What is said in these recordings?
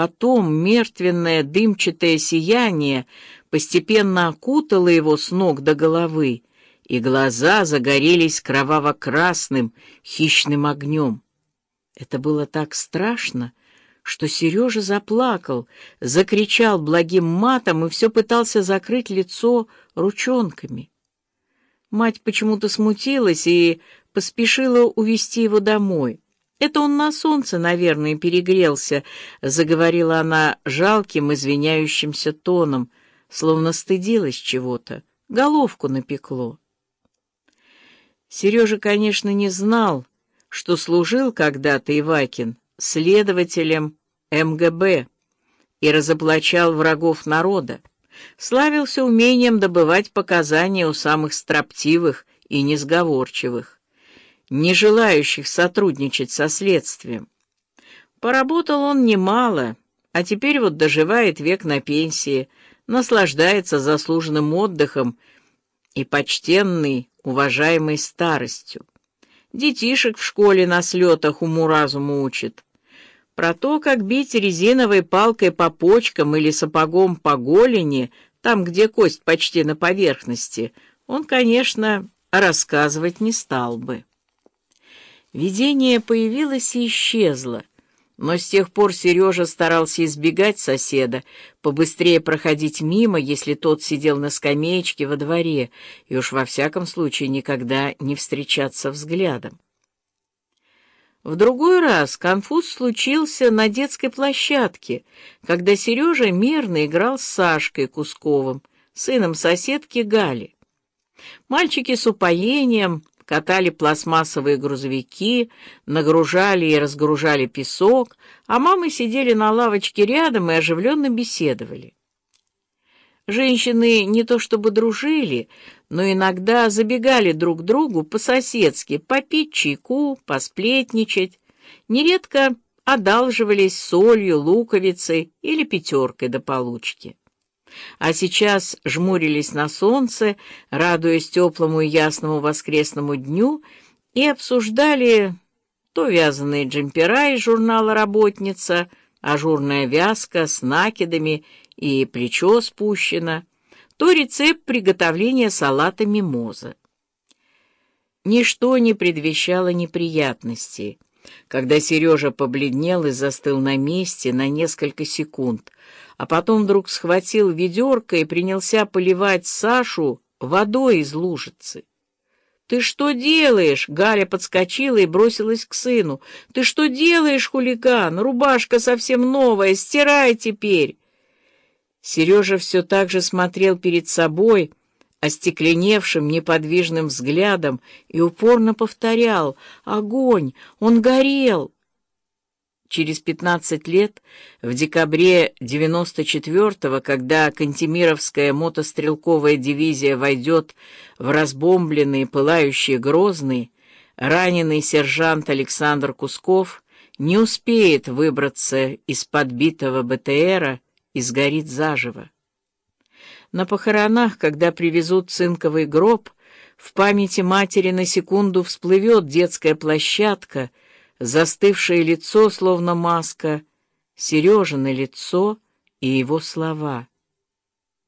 Потом мертвенное дымчатое сияние постепенно окутало его с ног до головы, и глаза загорелись кроваво-красным хищным огнем. Это было так страшно, что Сережа заплакал, закричал благим матом и все пытался закрыть лицо ручонками. Мать почему-то смутилась и поспешила увести его домой. «Это он на солнце, наверное, перегрелся», — заговорила она жалким, извиняющимся тоном, словно стыдилась чего-то. Головку напекло. Сережа, конечно, не знал, что служил когда-то Ивакин следователем МГБ и разоблачал врагов народа, славился умением добывать показания у самых строптивых и несговорчивых, не желающих сотрудничать со следствием. Поработал он немало, а теперь вот доживает век на пенсии, наслаждается заслуженным отдыхом и почтенной, уважаемой старостью. Детишек в школе на слетах уму-разуму учит. Про то, как бить резиновой палкой по почкам или сапогом по голени, там, где кость почти на поверхности, он, конечно, рассказывать не стал бы. Видение появилось и исчезло, но с тех пор Сережа старался избегать соседа, побыстрее проходить мимо, если тот сидел на скамеечке во дворе, и уж во всяком случае никогда не встречаться взглядом. В другой раз конфуз случился на детской площадке, когда Сережа мирно играл с Сашкой Кусковым, сыном соседки Гали. Мальчики с упоением катали пластмассовые грузовики, нагружали и разгружали песок, а мамы сидели на лавочке рядом и оживленно беседовали. Женщины не то чтобы дружили, но иногда забегали друг к другу по-соседски, попить чайку, посплетничать. Нередко одалживались солью, луковицей или пятеркой до получки. А сейчас жмурились на солнце, радуясь теплому и ясному воскресному дню, и обсуждали то вязаные джемпера из журнала «Работница», ажурная вязка с накидами и плечо спущено, то рецепт приготовления салата мимоза. Ничто не предвещало неприятностей. Когда Сережа побледнел и застыл на месте на несколько секунд, а потом вдруг схватил ведерко и принялся поливать Сашу водой из лужицы. «Ты что делаешь?» — Галя подскочила и бросилась к сыну. «Ты что делаешь, хулиган? Рубашка совсем новая, стирай теперь!» Сережа все так же смотрел перед собой, остекленевшим неподвижным взглядом, и упорно повторял «Огонь! Он горел!» Через пятнадцать лет, в декабре девяносто четвертого, когда Кантемировская мотострелковая дивизия войдет в разбомбленный, пылающий Грозный, раненый сержант Александр Кусков не успеет выбраться из подбитого БТРа и сгорит заживо. На похоронах, когда привезут цинковый гроб, в памяти матери на секунду всплывет детская площадка, застывшее лицо, словно маска, Сережина лицо и его слова.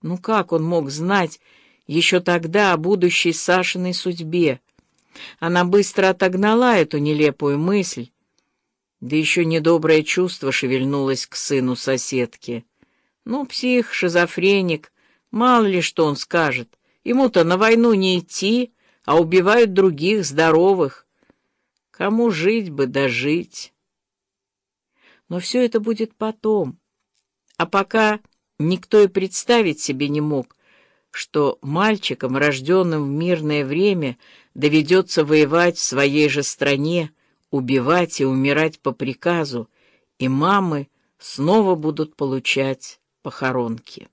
Ну как он мог знать еще тогда о будущей Сашиной судьбе? Она быстро отогнала эту нелепую мысль, да еще недоброе чувство шевельнулось к сыну соседки. Ну, псих, шизофреник, мало ли что он скажет. Ему-то на войну не идти, а убивают других, здоровых. Кому жить бы дожить? Но все это будет потом. А пока никто и представить себе не мог, что мальчикам, рожденным в мирное время, доведется воевать в своей же стране, убивать и умирать по приказу, и мамы снова будут получать похоронки.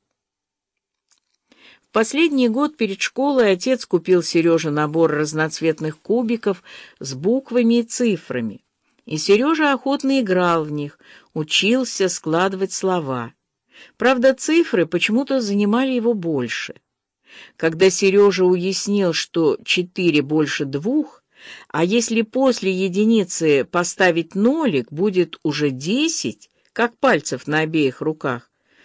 В последний год перед школой отец купил Сереже набор разноцветных кубиков с буквами и цифрами. И Сережа охотно играл в них, учился складывать слова. Правда, цифры почему-то занимали его больше. Когда Сережа уяснил, что четыре больше двух, а если после единицы поставить нолик, будет уже десять, как пальцев на обеих руках.